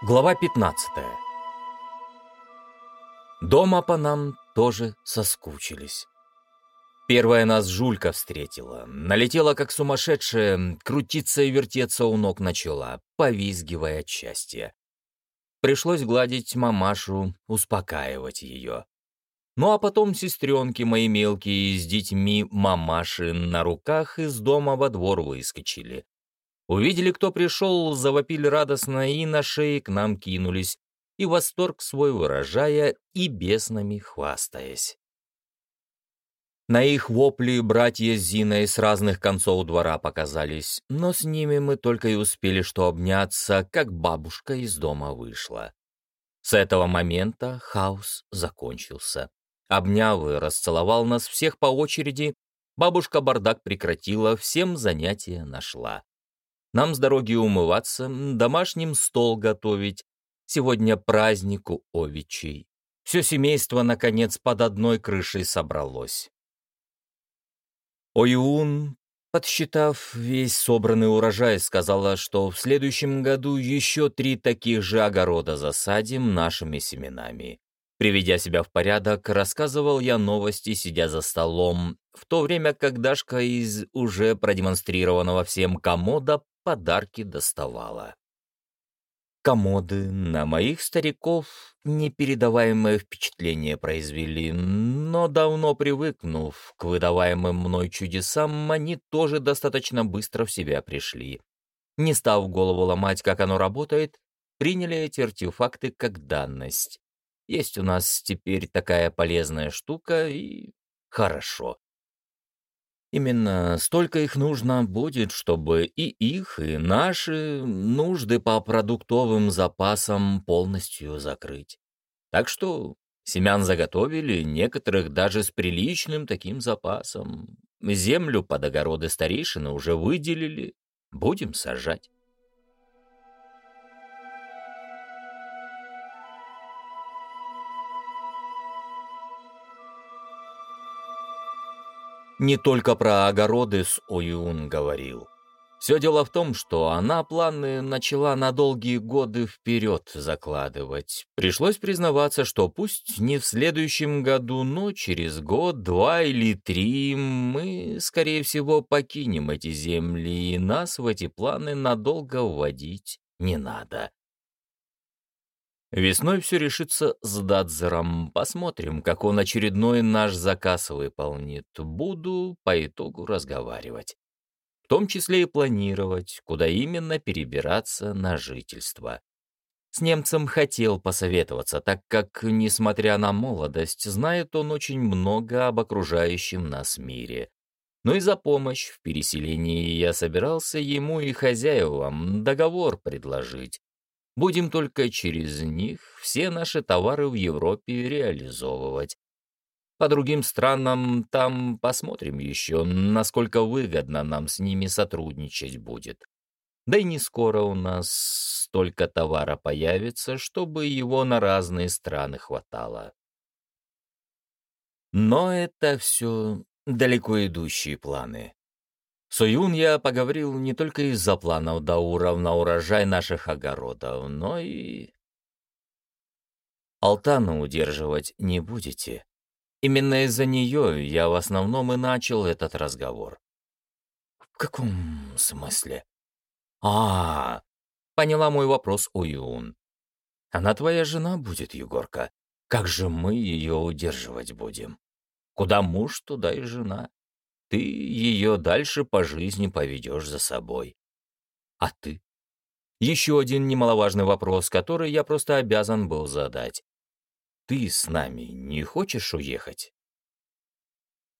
Глава 15 Дома по нам тоже соскучились. Первая нас Жулька встретила. Налетела, как сумасшедшая, крутиться и вертеться у ног начала, повизгивая от счастья. Пришлось гладить мамашу, успокаивать ее. Ну а потом сестренки мои мелкие с детьми мамаши на руках из дома во двор выскочили. Увидели, кто пришел, завопили радостно и на шее к нам кинулись, и восторг свой выражая, и беснами хвастаясь. На их вопли братья с Зиной с разных концов двора показались, но с ними мы только и успели что обняться, как бабушка из дома вышла. С этого момента хаос закончился. Обняв и расцеловал нас всех по очереди, бабушка бардак прекратила, всем занятия нашла. Нам с дороги умываться, домашним стол готовить. Сегодня празднику овечий. Все семейство, наконец, под одной крышей собралось. Оюун, подсчитав весь собранный урожай, сказала, что в следующем году еще три таких же огорода засадим нашими семенами. Приведя себя в порядок, рассказывал я новости, сидя за столом, в то время как Дашка из уже продемонстрированного всем комода подарки доставала. Комоды на моих стариков непередаваемое впечатление произвели, но давно привыкнув к выдаваемым мной чудесам, они тоже достаточно быстро в себя пришли. Не став голову ломать, как оно работает, приняли эти артефакты как данность. Есть у нас теперь такая полезная штука, и хорошо. Именно столько их нужно будет, чтобы и их, и наши нужды по продуктовым запасам полностью закрыть. Так что семян заготовили, некоторых даже с приличным таким запасом. Землю под огороды старейшины уже выделили, будем сажать. Не только про огороды с Оюн говорил. Все дело в том, что она планы начала на долгие годы вперед закладывать. Пришлось признаваться, что пусть не в следующем году, но через год, два или три мы, скорее всего, покинем эти земли, и нас в эти планы надолго вводить не надо. Весной все решится с Дадзером. Посмотрим, как он очередной наш заказ выполнит. Буду по итогу разговаривать. В том числе и планировать, куда именно перебираться на жительство. С немцем хотел посоветоваться, так как, несмотря на молодость, знает он очень много об окружающем нас мире. Но и за помощь в переселении я собирался ему и хозяевам договор предложить Будем только через них все наши товары в Европе реализовывать. По другим странам там посмотрим еще, насколько выгодно нам с ними сотрудничать будет. Да и не скоро у нас столько товара появится, чтобы его на разные страны хватало. Но это все далеко идущие планы. С Уюн я поговорил не только из-за планов Даура на урожай наших огородов, но и... Алтану удерживать не будете. Именно из-за нее я в основном и начал этот разговор. В каком смысле? А, -а, -а поняла мой вопрос Уюн. Она твоя жена будет, Егорка. Как же мы ее удерживать будем? Куда муж, туда и жена ты ее дальше по жизни поведешь за собой. А ты? Еще один немаловажный вопрос, который я просто обязан был задать. Ты с нами не хочешь уехать?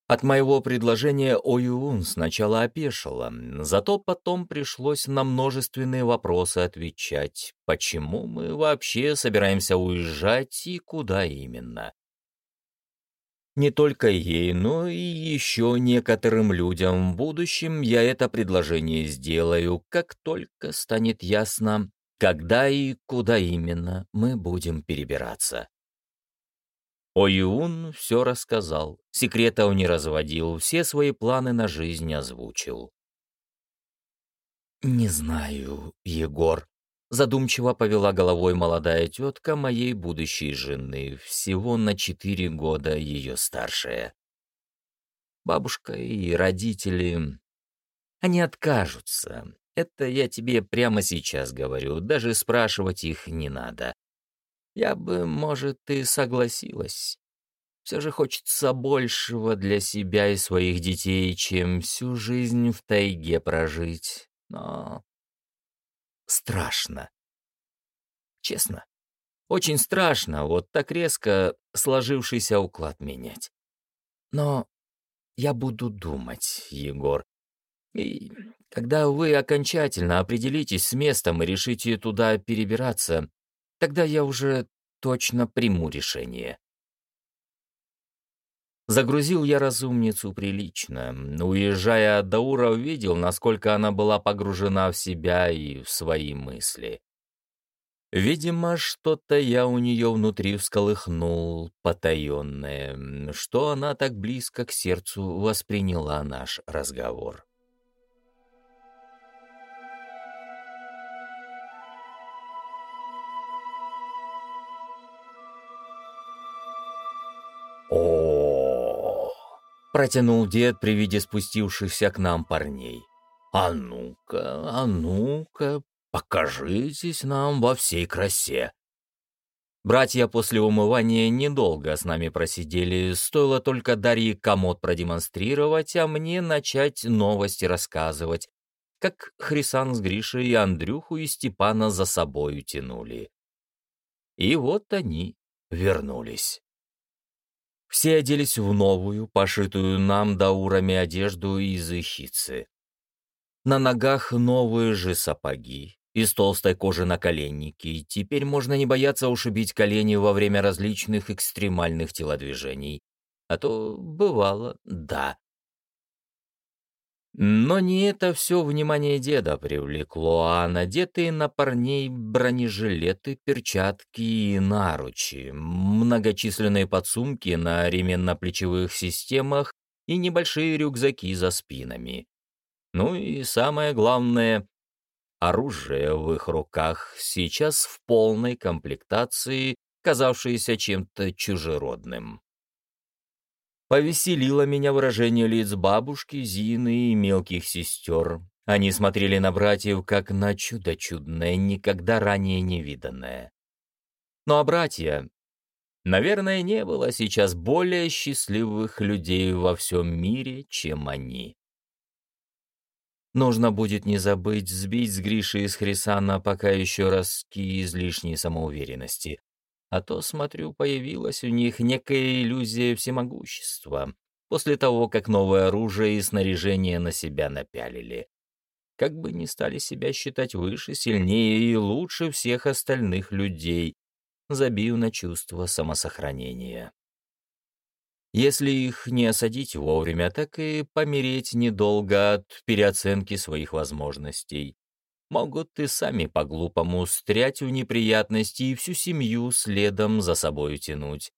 От моего предложения Оюун сначала опешила, зато потом пришлось на множественные вопросы отвечать, почему мы вообще собираемся уезжать и куда именно. Не только ей, но и еще некоторым людям в будущем я это предложение сделаю, как только станет ясно, когда и куда именно мы будем перебираться. Оюн все рассказал, секретов не разводил, все свои планы на жизнь озвучил. «Не знаю, Егор», Задумчиво повела головой молодая тетка моей будущей жены, всего на четыре года ее старшая. Бабушка и родители... Они откажутся. Это я тебе прямо сейчас говорю, даже спрашивать их не надо. Я бы, может, и согласилась. Все же хочется большего для себя и своих детей, чем всю жизнь в тайге прожить. Но страшно. Честно. Очень страшно вот так резко сложившийся уклад менять. Но я буду думать, Егор. И когда вы окончательно определитесь с местом и решите туда перебираться, тогда я уже точно приму решение. Загрузил я разумницу прилично. Уезжая от Даура, увидел, насколько она была погружена в себя и в свои мысли. Видимо, что-то я у нее внутри всколыхнул, потаенное, что она так близко к сердцу восприняла наш разговор. Протянул дед при виде спустившихся к нам парней. «А ну-ка, а ну-ка, покажитесь нам во всей красе!» Братья после умывания недолго с нами просидели, стоило только Дарье комод продемонстрировать, а мне начать новости рассказывать, как Хрисан с Гришей и Андрюху и Степана за собой тянули. И вот они вернулись. Все оделись в новую, пошитую нам даурами одежду из ихицы. На ногах новые же сапоги, из толстой кожи наколенники. Теперь можно не бояться ушибить колени во время различных экстремальных телодвижений. А то бывало, да. Но не это все внимание деда привлекло, а надетые на парней бронежилеты, перчатки и наручи, многочисленные подсумки на ременно-плечевых системах и небольшие рюкзаки за спинами. Ну и самое главное, оружие в их руках сейчас в полной комплектации, казавшееся чем-то чужеродным. Повеселило меня выражение лиц бабушки, Зины и мелких сестер. Они смотрели на братьев, как на чудо чудное, никогда ранее не виданное. Ну а братья... Наверное, не было сейчас более счастливых людей во всем мире, чем они. Нужно будет не забыть сбить с Гриши из Хрисана пока еще ростки излишней самоуверенности. А то, смотрю, появилась у них некая иллюзия всемогущества после того, как новое оружие и снаряжение на себя напялили. Как бы ни стали себя считать выше, сильнее и лучше всех остальных людей, забив на чувство самосохранения. Если их не осадить вовремя, так и помереть недолго от переоценки своих возможностей могут и сами по-глупому стрять в неприятности и всю семью следом за собой тянуть.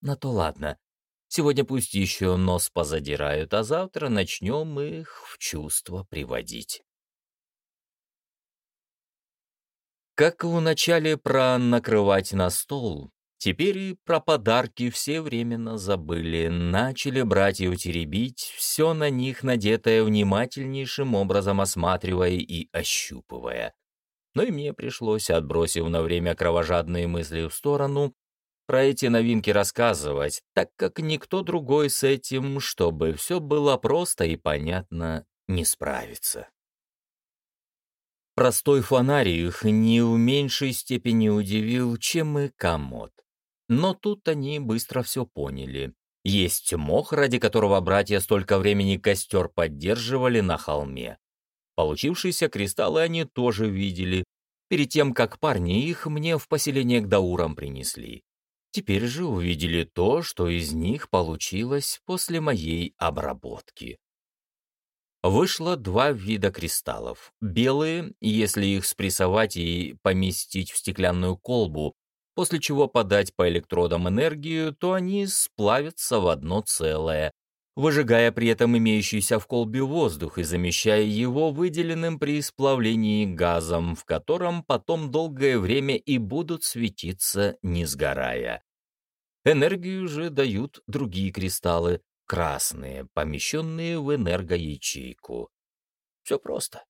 На то ладно. Сегодня пусть еще нос позадирают, а завтра начнем их в чувство приводить. Как в начале про накрывать на стол, Теперь и про подарки все временно забыли, начали братьев теребить, все на них надетое внимательнейшим образом осматривая и ощупывая. Но и мне пришлось, отбросив на время кровожадные мысли в сторону, про эти новинки рассказывать, так как никто другой с этим, чтобы все было просто и понятно, не справится. Простой фонарь их не в меньшей степени удивил, чем и комод. Но тут они быстро все поняли. Есть мох, ради которого братья столько времени костер поддерживали на холме. Получившиеся кристаллы они тоже видели, перед тем, как парни их мне в поселение к Даурам принесли. Теперь же увидели то, что из них получилось после моей обработки. Вышло два вида кристаллов. Белые, если их спрессовать и поместить в стеклянную колбу, после чего подать по электродам энергию, то они сплавятся в одно целое, выжигая при этом имеющийся в колбе воздух и замещая его выделенным при сплавлении газом, в котором потом долгое время и будут светиться, не сгорая. Энергию же дают другие кристаллы, красные, помещенные в энергоячейку. Все просто.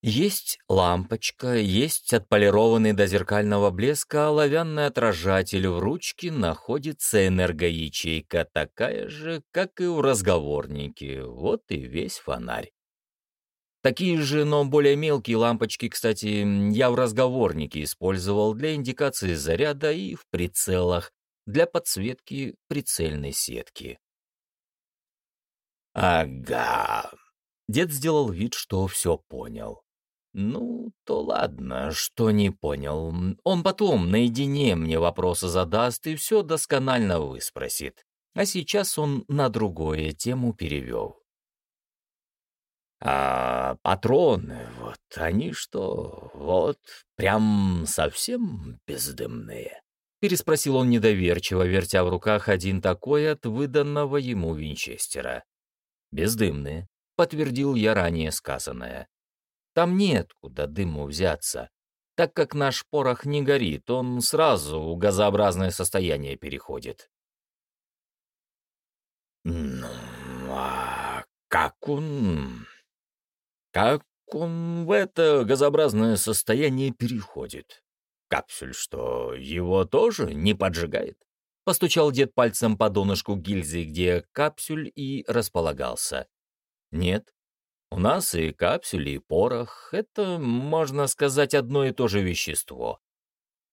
Есть лампочка, есть отполированный до зеркального блеска оловянный отражатель, в ручке находится энергоячейка, такая же, как и у разговорники, вот и весь фонарь. Такие же, но более мелкие лампочки, кстати, я в разговорнике использовал для индикации заряда и в прицелах, для подсветки прицельной сетки. «Ага». Дед сделал вид, что все понял. Ну, то ладно, что не понял. Он потом наедине мне вопросы задаст и все досконально выспросит. А сейчас он на другое тему перевел. А патроны, вот они что, вот прям совсем бездымные? Переспросил он недоверчиво, вертя в руках один такой от выданного ему винчестера. «Бездымные», — подтвердил я ранее сказанное. Там нет куда дыму взяться. Так как наш порох не горит, он сразу в газообразное состояние переходит. Ну, а как он... Как он в это газообразное состояние переходит? Капсюль что, его тоже не поджигает? Постучал дед пальцем по донышку гильзы, где капсюль и располагался. Нет, у нас и капсюли, и порох — это, можно сказать, одно и то же вещество.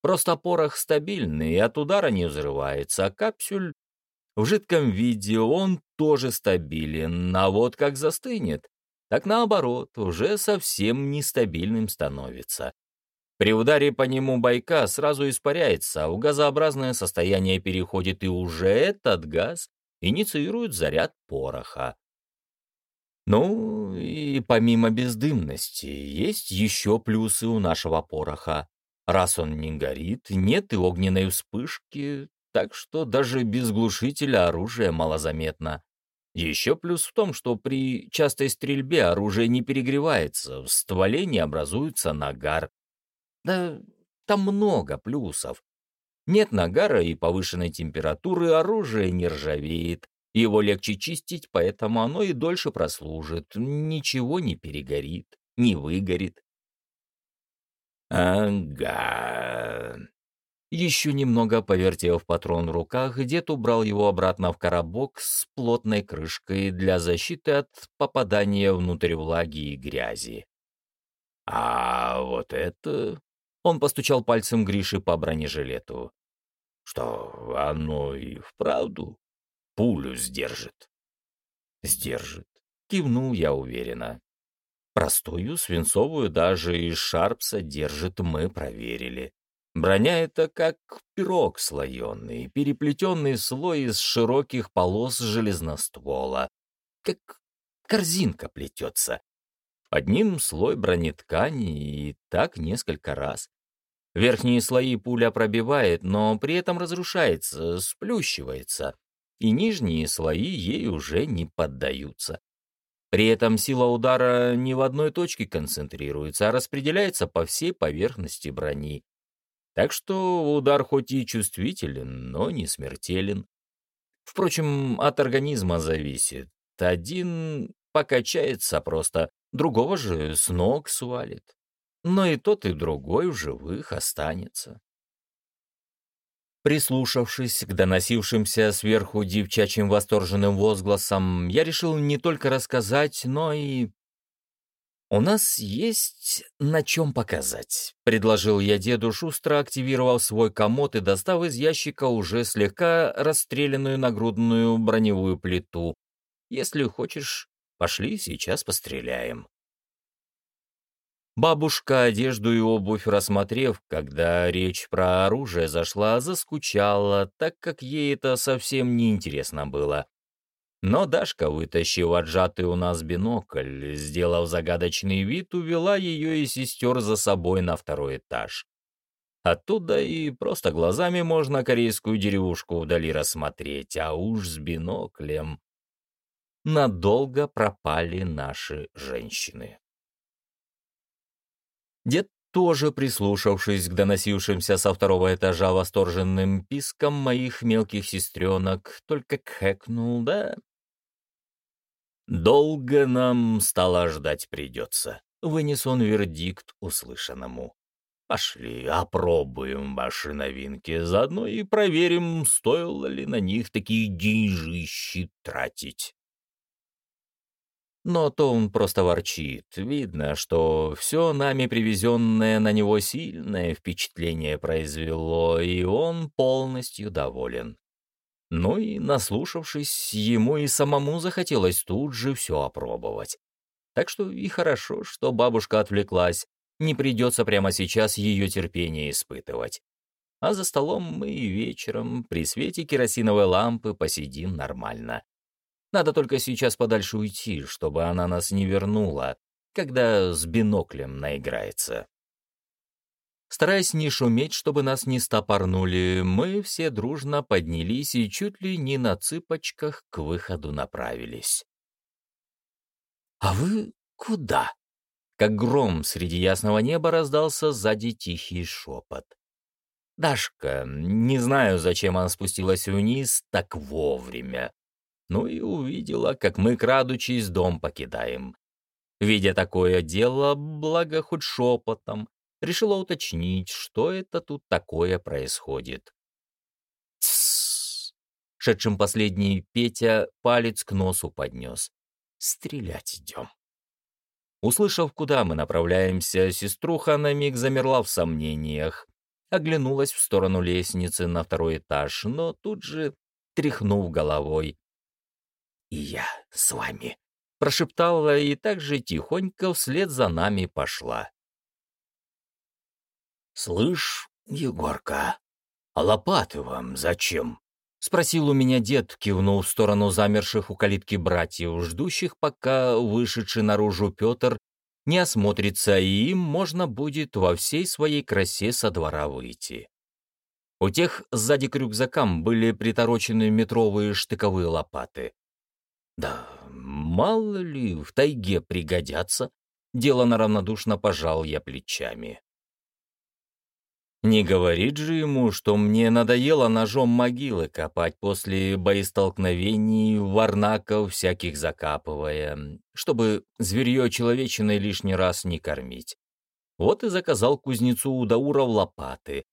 Просто порох стабильный и от удара не взрывается, а капсюль в жидком виде он тоже стабилен, а вот как застынет, так наоборот, уже совсем нестабильным становится. При ударе по нему байка сразу испаряется, а в газообразное состояние переходит и уже этот газ инициирует заряд пороха. Ну, и помимо бездымности, есть еще плюсы у нашего пороха. Раз он не горит, нет и огненной вспышки, так что даже без глушителя оружие малозаметно. Еще плюс в том, что при частой стрельбе оружие не перегревается, в стволе не образуется нагар. Да там много плюсов. Нет нагара и повышенной температуры, оружие не ржавеет, его легче чистить, поэтому оно и дольше прослужит, ничего не перегорит, не выгорит. Ага. Еще немного повертев патрон в руках, дед убрал его обратно в коробок с плотной крышкой для защиты от попадания внутрь влаги и грязи. А вот это... Он постучал пальцем Гриши по бронежилету. Что, оно и вправду пулю сдержит. Сдержит. Кивнул я уверенно. Простую свинцовую даже из Шарпса держит, мы проверили. Броня это как пирог слоеный, переплетенный слой из широких полос железноствола. Как корзинка плетется. Под ним слой бронеткани и так несколько раз. Верхние слои пуля пробивает, но при этом разрушается, сплющивается и нижние слои ей уже не поддаются. При этом сила удара не в одной точке концентрируется, а распределяется по всей поверхности брони. Так что удар хоть и чувствителен, но не смертелен. Впрочем, от организма зависит. Один покачается просто, другого же с ног свалит. Но и тот, и другой в живых останется. Прислушавшись к доносившимся сверху девчачьим восторженным возгласам, я решил не только рассказать, но и... «У нас есть на чем показать», — предложил я деду, шустро активировав свой комод и достав из ящика уже слегка расстрелянную нагрудную броневую плиту. «Если хочешь, пошли, сейчас постреляем». Бабушка, одежду и обувь рассмотрев, когда речь про оружие зашла, заскучала, так как ей это совсем не интересно было. Но Дашка, вытащив отжатый у нас бинокль, сделав загадочный вид, увела ее и сестер за собой на второй этаж. Оттуда и просто глазами можно корейскую деревушку вдали рассмотреть, а уж с биноклем. надолго пропали наши женщины. Дед тоже прислушавшись к доносившимся со второго этажа восторженным пискам моих мелких сестренок, только кхэкнул, да... «Долго нам стало ждать придется», — вынес он вердикт услышанному. «Пошли, опробуем ваши новинки, заодно и проверим, стоило ли на них такие деньжищи тратить». Но то он просто ворчит. Видно, что все нами привезенное на него сильное впечатление произвело, и он полностью доволен. Ну и, наслушавшись, ему и самому захотелось тут же все опробовать. Так что и хорошо, что бабушка отвлеклась, не придется прямо сейчас ее терпение испытывать. А за столом мы и вечером при свете керосиновой лампы посидим нормально. Надо только сейчас подальше уйти, чтобы она нас не вернула, когда с биноклем наиграется. Стараясь не шуметь, чтобы нас не стопорнули, мы все дружно поднялись и чуть ли не на цыпочках к выходу направились. «А вы куда?» Как гром среди ясного неба раздался сзади тихий шепот. Дашка, не знаю, зачем она спустилась вниз так вовремя, ну и увидела, как мы, крадучись, дом покидаем. Видя такое дело, благо хоть шепотом, решила уточнить, что это тут такое происходит. «Тссс!» — шедшим последний Петя палец к носу поднес. «Стрелять идем». Услышав, куда мы направляемся, сеструха на миг замерла в сомнениях, оглянулась в сторону лестницы на второй этаж, но тут же, тряхнув головой, и я с вами», — прошептала и также тихонько вслед за нами пошла. «Слышь, Егорка, а лопаты вам зачем?» — спросил у меня дед, кивнул в сторону замерших у калитки братьев, ждущих, пока вышедший наружу Петр не осмотрится, и им можно будет во всей своей красе со двора выйти. У тех сзади к рюкзакам были приторочены метровые штыковые лопаты. Да мало ли, в тайге пригодятся. Делано равнодушно пожал я плечами. Не говорит же ему, что мне надоело ножом могилы копать после боестолкновений, варнаков всяких закапывая, чтобы зверье человечиной лишний раз не кормить. Вот и заказал кузнецу у Дауров лопаты,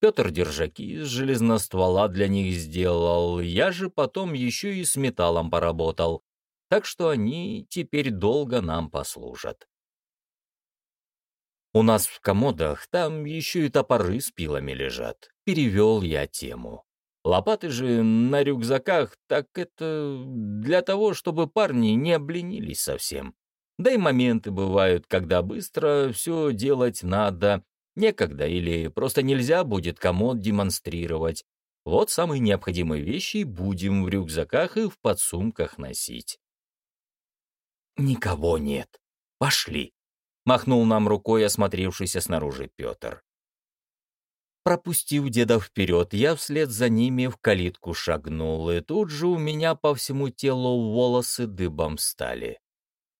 Петр держаки из железноствола для них сделал, я же потом еще и с металлом поработал, так что они теперь долго нам послужат. У нас в комодах там еще и топоры с пилами лежат. Перевел я тему. Лопаты же на рюкзаках, так это для того, чтобы парни не обленились совсем. Да и моменты бывают, когда быстро все делать надо, некогда или просто нельзя будет комод демонстрировать. Вот самые необходимые вещи будем в рюкзаках и в подсумках носить. «Никого нет. Пошли», — махнул нам рукой осмотревшийся снаружи Петр. Пропустив деда вперед, я вслед за ними в калитку шагнул, и тут же у меня по всему телу волосы дыбом стали.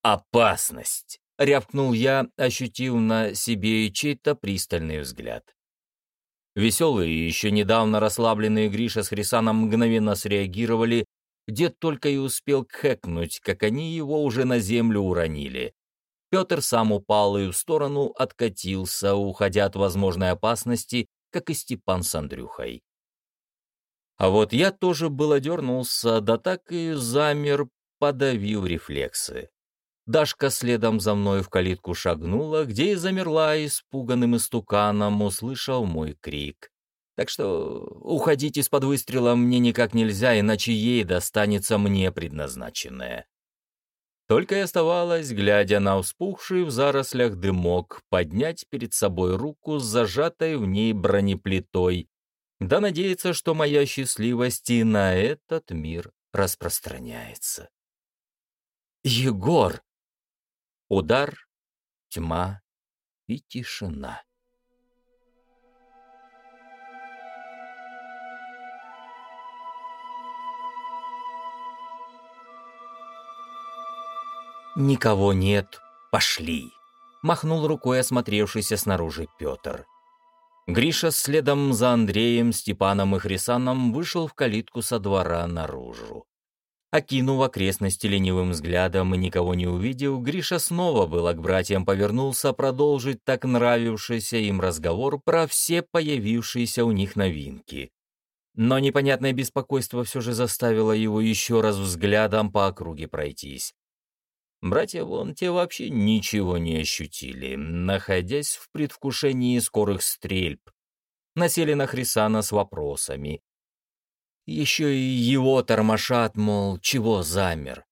«Опасность!» — рявкнул я, ощутив на себе чей-то пристальный взгляд. Веселые и еще недавно расслабленные Гриша с Хрисаном мгновенно среагировали, дед только и успел кхэкнуть, как они его уже на землю уронили. Петр сам упал и в сторону откатился, уходя от возможной опасности, как и Степан с Андрюхой. А вот я тоже было дернулся, да так и замер, подавив рефлексы. Дашка следом за мной в калитку шагнула, где и замерла испуганным истуканом, услышав мой крик. Так что уходить из-под выстрела мне никак нельзя, иначе ей достанется мне предназначенное. Только и оставалось, глядя на вспухший в зарослях дымок, поднять перед собой руку с зажатой в ней бронеплитой, да надеяться, что моя счастливость и на этот мир распространяется. «Егор!» Удар, тьма и тишина. «Никого нет. Пошли!» — махнул рукой осмотревшийся снаружи Петр. Гриша следом за Андреем, Степаном и Хрисаном вышел в калитку со двора наружу. Окинув окрестности ленивым взглядом и никого не увидев, Гриша снова было к братьям повернулся продолжить так нравившийся им разговор про все появившиеся у них новинки. Но непонятное беспокойство все же заставило его еще раз взглядом по округе пройтись. Братья вон те вообще ничего не ощутили, находясь в предвкушении скорых стрельб. Насели на Хрисана с вопросами. Еще и его тормошат, мол, чего замер.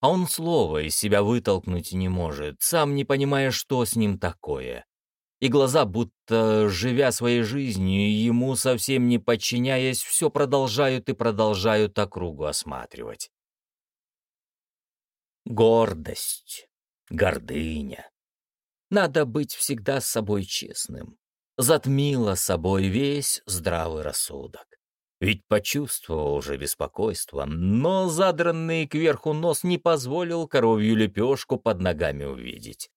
А он слова из себя вытолкнуть не может, сам не понимая, что с ним такое. И глаза, будто живя своей жизнью, ему совсем не подчиняясь, все продолжают и продолжают округу осматривать. Гордость, гордыня. Надо быть всегда с собой честным. Затмила собой весь здравый рассудок. Ведь почувствовал уже беспокойство, но задранный кверху нос не позволил коровью лепешку под ногами увидеть.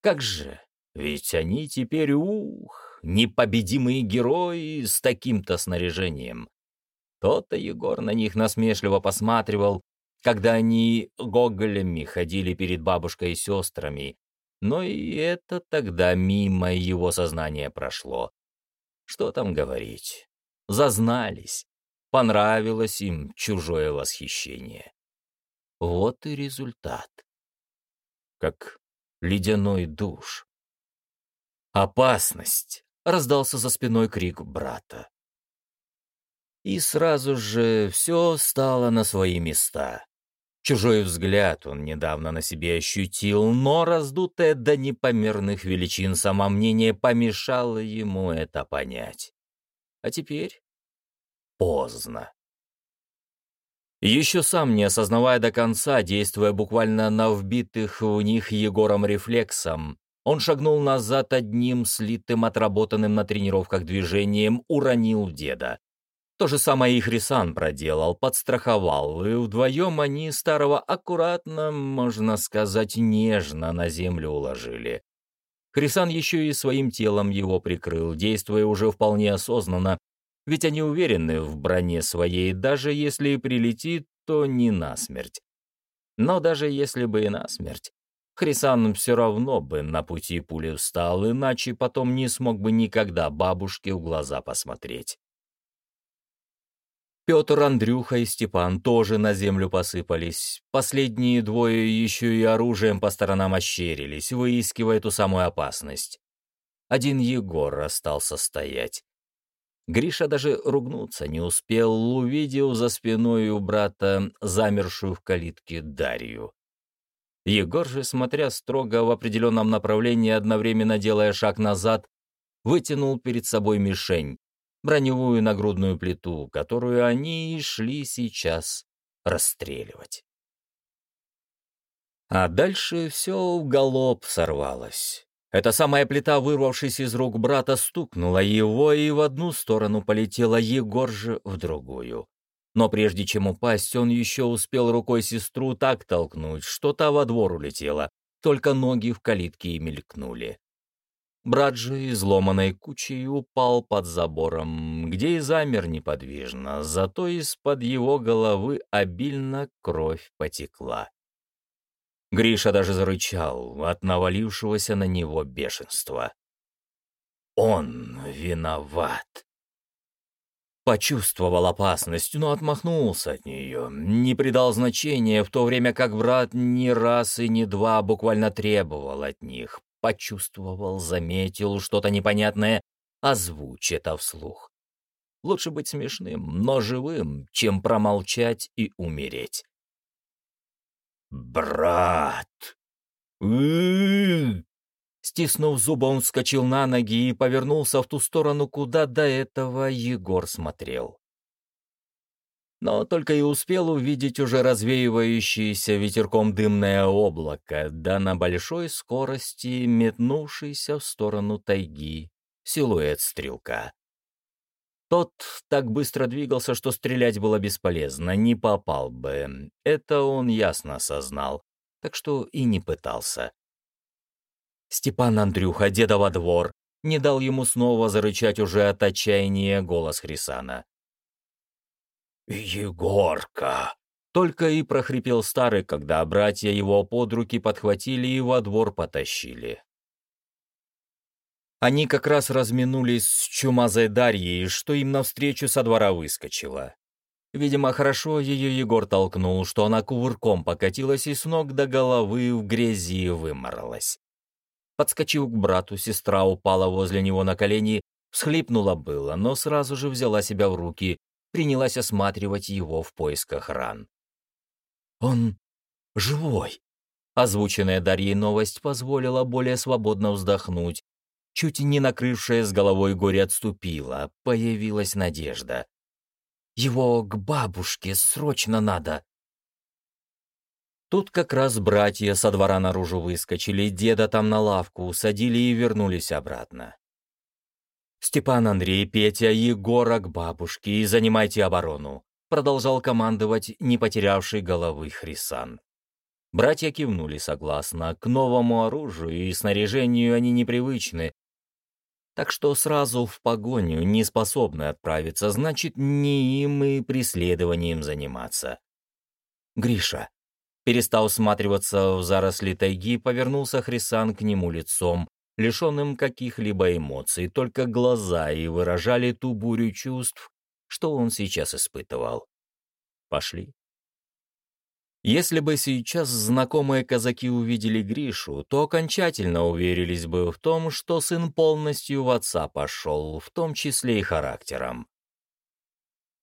Как же, ведь они теперь, ух, непобедимые герои с таким-то снаряжением. То-то Егор на них насмешливо посматривал, когда они гоголями ходили перед бабушкой и сестрами, но и это тогда мимо его сознания прошло. Что там говорить? Зазнались. Понравилось им чужое восхищение. Вот и результат. Как ледяной душ. «Опасность!» — раздался за спиной крик брата. И сразу же все стало на свои места. Чужой взгляд он недавно на себе ощутил, но раздутое до непомерных величин самомнение помешало ему это понять. А теперь поздно. Еще сам не осознавая до конца, действуя буквально на вбитых в них Егором рефлексом, он шагнул назад одним слитым, отработанным на тренировках движением, уронил деда. То же самое и Хрисан проделал, подстраховал, и вдвоем они старого аккуратно, можно сказать, нежно на землю уложили. Хрисан еще и своим телом его прикрыл, действуя уже вполне осознанно, ведь они уверены в броне своей, даже если прилетит, то не насмерть. Но даже если бы и насмерть, Хрисан все равно бы на пути пули встал, иначе потом не смог бы никогда бабушке в глаза посмотреть. Петр, Андрюха и Степан тоже на землю посыпались. Последние двое еще и оружием по сторонам ощерились, выискивая ту самую опасность. Один Егор остался стоять. Гриша даже ругнуться не успел, увидел за спиной у брата замершую в калитке Дарью. Егор же, смотря строго в определенном направлении, одновременно делая шаг назад, вытянул перед собой мишень, броневую нагрудную плиту, которую они и шли сейчас расстреливать. А дальше все в галоп сорвалось. Эта самая плита, вырвавшись из рук брата, стукнула его, и в одну сторону полетела Егор же в другую. Но прежде чем упасть, он еще успел рукой сестру так толкнуть, что та во двор улетела, только ноги в калитке и мелькнули. Брат же изломанной кучей упал под забором, где и замер неподвижно, зато из-под его головы обильно кровь потекла. Гриша даже зарычал от навалившегося на него бешенства. Он виноват. Почувствовал опасность, но отмахнулся от нее, не придал значения, в то время как брат ни раз и не два буквально требовал от них почувствовал, заметил что-то непонятное, озвучь это вслух. Лучше быть смешным, но живым, чем промолчать и умереть. «Брат!» Стиснув зубы, он вскочил на ноги и повернулся в ту сторону, куда до этого Егор смотрел но только и успел увидеть уже развеивающееся ветерком дымное облако, да на большой скорости метнувшийся в сторону тайги силуэт стрелка. Тот так быстро двигался, что стрелять было бесполезно, не попал бы. Это он ясно осознал. так что и не пытался. Степан Андрюха, деда во двор, не дал ему снова зарычать уже от отчаяния голос Хрисана. «Егорка!» Только и прохрипел старый, когда братья его под руки подхватили и во двор потащили. Они как раз разминулись с чумазой Дарьей, что им навстречу со двора выскочила. Видимо, хорошо ее Егор толкнул, что она кувырком покатилась и с ног до головы в грязи выморалась. Подскочив к брату, сестра упала возле него на колени, всхлипнула было, но сразу же взяла себя в руки, принялась осматривать его в поисках ран. Он живой. Озвученная Дарьей новость позволила более свободно вздохнуть. Чуть не накрывшая с головой горе отступила, появилась надежда. Его к бабушке срочно надо. Тут как раз братья со двора наружу выскочили, деда там на лавку усадили и вернулись обратно. «Степан Андрей, Петя, Егора к бабушке и занимайте оборону продолжал командовать не потерявший головы Хрисан. Братья кивнули согласно, к новому оружию и снаряжению они непривычны, так что сразу в погоню не способны отправиться, значит, не им и преследованием заниматься. Гриша. Перестал всматриваться в заросли тайги, повернулся Хрисан к нему лицом, лишенным каких-либо эмоций, только глаза и выражали ту бурю чувств, что он сейчас испытывал. Пошли. Если бы сейчас знакомые казаки увидели Гришу, то окончательно уверились бы в том, что сын полностью в отца пошел, в том числе и характером.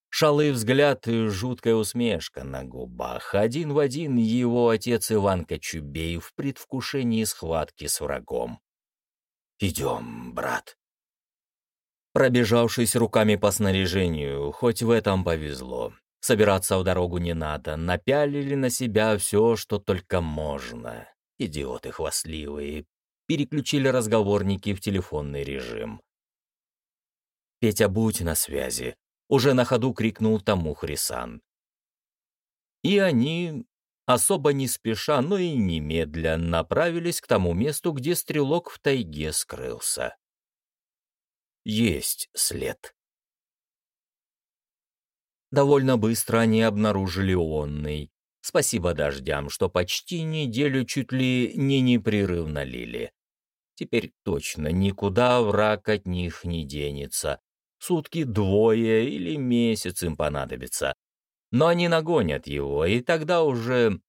Шалый взгляд и жуткая усмешка на губах. Один в один его отец Иван Кочубей в предвкушении схватки с врагом. «Идем, брат», Пробежавшись руками по снаряжению, хоть в этом повезло. Собираться в дорогу не надо, напялили на себя все, что только можно. Идиоты хвастливые. Переключили разговорники в телефонный режим. «Петя, будь на связи!» — уже на ходу крикнул тому Хрисан. И они, особо не спеша, но и немедля, направились к тому месту, где стрелок в тайге скрылся есть след. Довольно быстро они обнаружили онный. Спасибо дождям, что почти неделю чуть ли не непрерывно лили. Теперь точно никуда враг от них не денется. Сутки двое или месяц им понадобится. Но они нагонят его, и тогда уже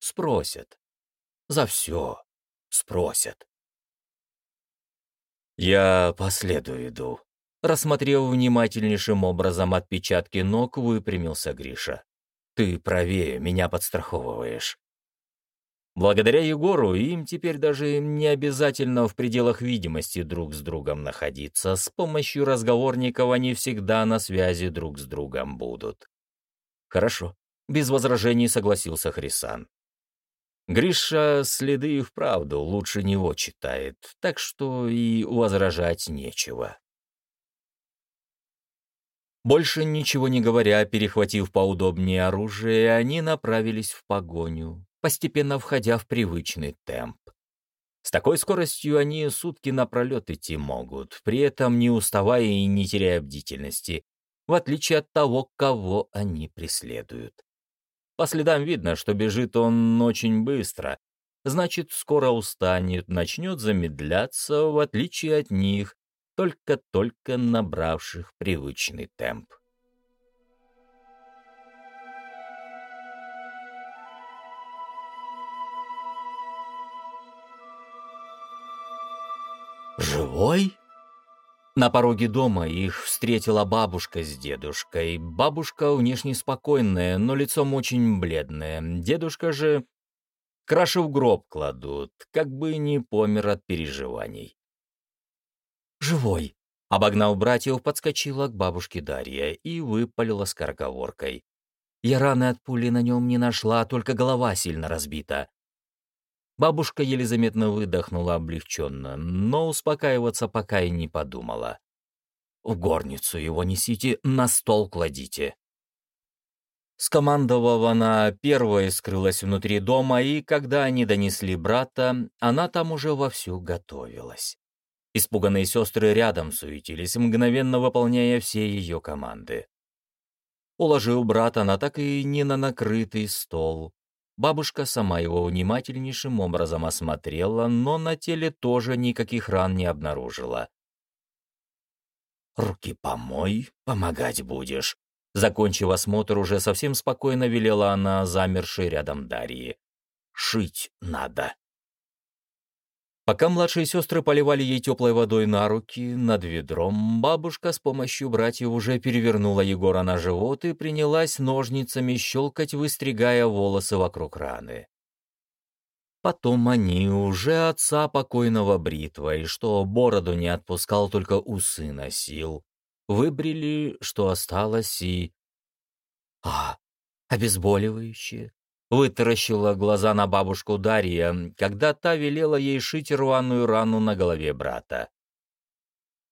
спросят. За все спросят. «Я по следу иду». Рассмотрев внимательнейшим образом отпечатки ног, выпрямился Гриша. «Ты правее, меня подстраховываешь». Благодаря Егору им теперь даже не обязательно в пределах видимости друг с другом находиться. С помощью разговорников они всегда на связи друг с другом будут. «Хорошо», — без возражений согласился Хрисан. Гриша следы и вправду лучше него читает, так что и возражать нечего. Больше ничего не говоря, перехватив поудобнее оружие, они направились в погоню, постепенно входя в привычный темп. С такой скоростью они сутки напролет идти могут, при этом не уставая и не теряя бдительности, в отличие от того, кого они преследуют. По следам видно, что бежит он очень быстро. Значит, скоро устанет, начнет замедляться, в отличие от них, только-только набравших привычный темп. «Живой?» На пороге дома их встретила бабушка с дедушкой. Бабушка внешне спокойная, но лицом очень бледная. Дедушка же краши в гроб кладут, как бы не помер от переживаний. «Живой!» — обогнал братьев, подскочила к бабушке Дарья и выпалила скороговоркой. «Я раны от пули на нем не нашла, только голова сильно разбита. Бабушка еле заметно выдохнула облегченно, но успокаиваться пока и не подумала. «В горницу его несите, на стол кладите». Скомандовав, она первой скрылась внутри дома, и когда они донесли брата, она там уже вовсю готовилась. Испуганные сестры рядом суетились, мгновенно выполняя все ее команды. Уложил брата на так и не на накрытый стол. Бабушка сама его внимательнейшим образом осмотрела, но на теле тоже никаких ран не обнаружила. «Руки помой, помогать будешь», Закончив осмотр, уже совсем спокойно велела она замершей рядом Дарьи. «Шить надо». Пока младшие сестры поливали ей теплой водой на руки, над ведром, бабушка с помощью братьев уже перевернула Егора на живот и принялась ножницами щелкать, выстригая волосы вокруг раны. Потом они уже отца покойного бритвой, что бороду не отпускал, только усы носил, выбрили, что осталось, и... А, обезболивающее. Вытаращила глаза на бабушку Дарья, когда та велела ей шить рваную рану на голове брата.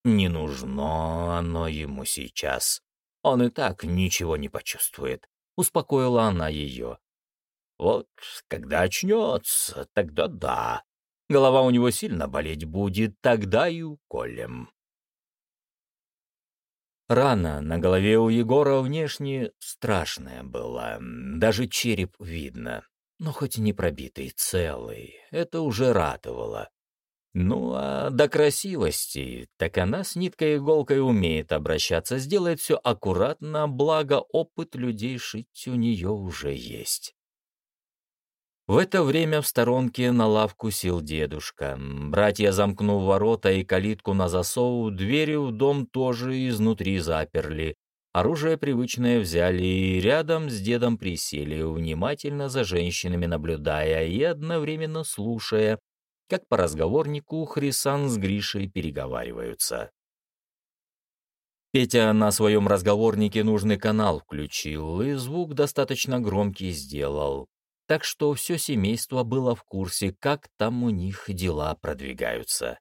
Не нужно оно ему сейчас. Он и так ничего не почувствует. Успокоила она ее. Вот когда очнется, тогда да. Голова у него сильно болеть будет, тогда и уколем. Рана на голове у Егора внешне страшная была, даже череп видно, но хоть и не пробитый, целый, это уже ратовало. Ну а до красивости, так она с ниткой-иголкой умеет обращаться, сделает все аккуратно, благо опыт людей шить у нее уже есть. В это время в сторонке на лавку сел дедушка. Братья, замкнув ворота и калитку на засов, двери в дом тоже изнутри заперли. Оружие привычное взяли и рядом с дедом присели, внимательно за женщинами наблюдая и одновременно слушая, как по разговорнику Хрисан с Гришей переговариваются. Петя на своем разговорнике нужный канал включил и звук достаточно громкий сделал так что все семейство было в курсе, как там у них дела продвигаются.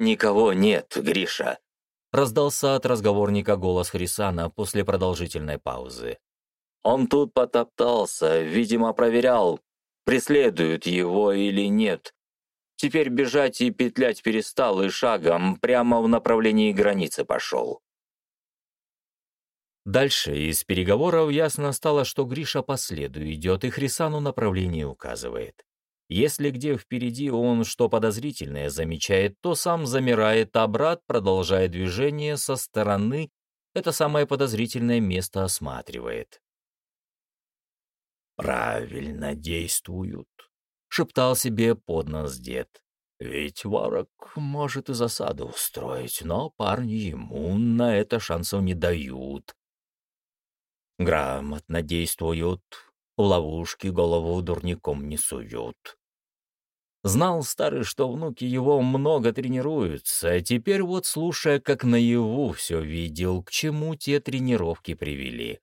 «Никого нет, Гриша», — раздался от разговорника голос Хрисана после продолжительной паузы. «Он тут потоптался, видимо, проверял, преследуют его или нет. Теперь бежать и петлять перестал и шагом прямо в направлении границы пошел». Дальше из переговоров ясно стало, что Гриша по следу идет и Хрисану направление указывает. Если где впереди он что подозрительное замечает, то сам замирает, а брат, продолжая движение со стороны, это самое подозрительное место осматривает. «Правильно действуют», — шептал себе под нос дед. «Ведь ворог может и засаду устроить, но парни ему на это шансов не дают грамотно действуют, ловушки голову дурником не суют. Знал старый, что внуки его много тренируются, а теперь вот, слушая, как наяву все видел, к чему те тренировки привели.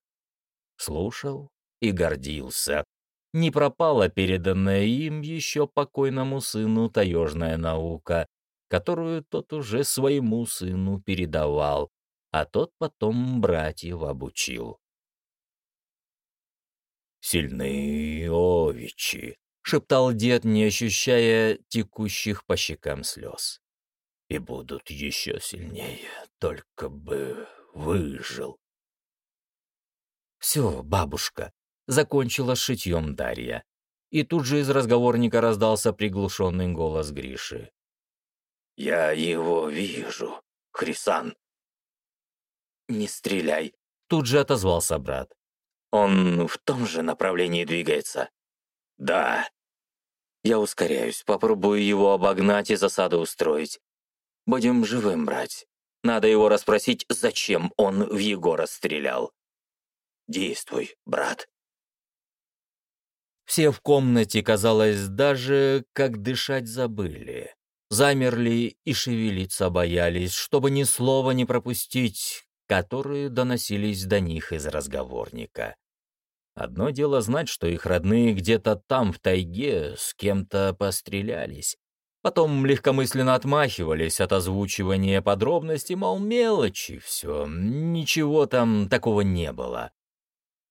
Слушал и гордился. Не пропала переданная им еще покойному сыну таежная наука, которую тот уже своему сыну передавал, а тот потом братьев обучил. «Сильные овечи», — шептал дед, не ощущая текущих по щекам слез. «И будут еще сильнее, только бы выжил». «Все, бабушка», — закончила шитьем Дарья. И тут же из разговорника раздался приглушенный голос Гриши. «Я его вижу, Хрисан». «Не стреляй», — тут же отозвался брат. Он в том же направлении двигается. Да. Я ускоряюсь, попробую его обогнать и засаду устроить. Будем живым брать. Надо его расспросить, зачем он в Егора стрелял. Действуй, брат. Все в комнате, казалось, даже как дышать забыли. Замерли и шевелиться боялись, чтобы ни слова не пропустить, которые доносились до них из разговорника. Одно дело знать, что их родные где-то там, в тайге, с кем-то пострелялись. Потом легкомысленно отмахивались от озвучивания подробностей, мол, мелочи все, ничего там такого не было.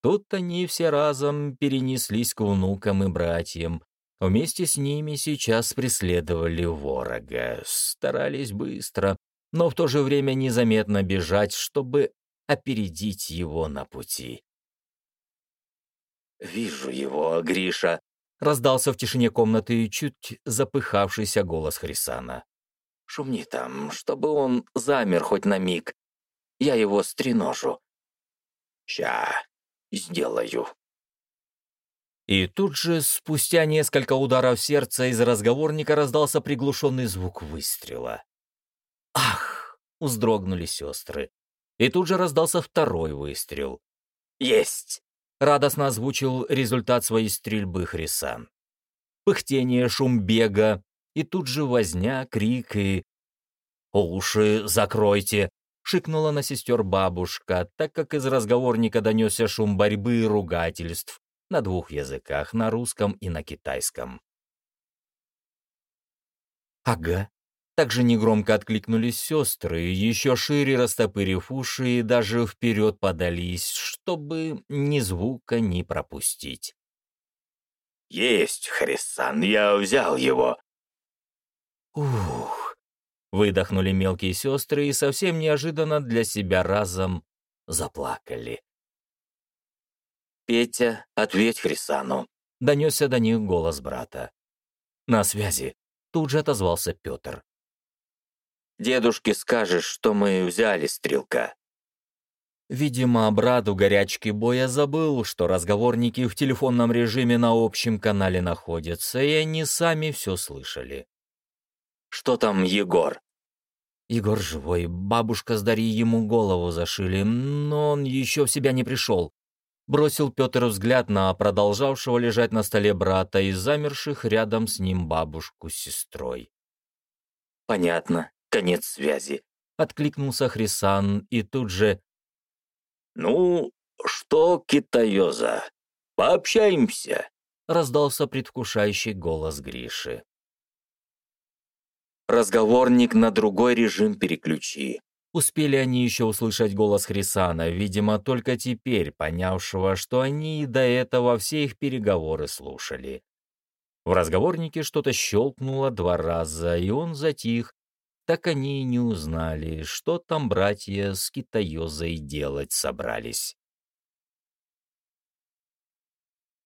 Тут они все разом перенеслись к внукам и братьям. Вместе с ними сейчас преследовали ворога, старались быстро, но в то же время незаметно бежать, чтобы опередить его на пути. «Вижу его, Гриша», — раздался в тишине комнаты чуть запыхавшийся голос Хрисана. «Шумни там, чтобы он замер хоть на миг. Я его стреножу». «Ща, сделаю». И тут же, спустя несколько ударов сердца, из разговорника раздался приглушенный звук выстрела. «Ах!» — вздрогнули сестры. И тут же раздался второй выстрел. «Есть!» — радостно озвучил результат своей стрельбы Хрисан. Пыхтение, шум бега, и тут же возня, крик и... «Уши закройте!» — шикнула на сестер бабушка, так как из разговорника донесся шум борьбы и ругательств на двух языках, на русском и на китайском. «Ага», также негромко откликнулись сестры, еще шире растопырив уши и даже вперед подались, чтобы ни звука не пропустить. «Есть, Хрисан, я взял его!» «Ух!» — выдохнули мелкие сестры и совсем неожиданно для себя разом заплакали. «Петя, ответь Хрисану!» — донесся до них голос брата. «На связи!» — тут же отозвался Петр. Дедушке скажешь, что мы взяли стрелка». Видимо, брат у горячки боя забыл, что разговорники в телефонном режиме на общем канале находятся, и они сами все слышали. «Что там Егор?» Егор живой, бабушка с Дарьей ему голову зашили, но он еще в себя не пришел. Бросил Петр взгляд на продолжавшего лежать на столе брата и замерших рядом с ним бабушку с сестрой. «Понятно конец связи. Откликнулся Хрисан и тут же... «Ну, что, китаёза, пообщаемся?» Раздался предвкушающий голос Гриши. «Разговорник на другой режим переключи». Успели они еще услышать голос Хрисана, видимо, только теперь понявшего, что они и до этого все их переговоры слушали. В разговорнике что-то щелкнуло два раза, и он затих, так они и не узнали, что там братья с китаёзой делать собрались.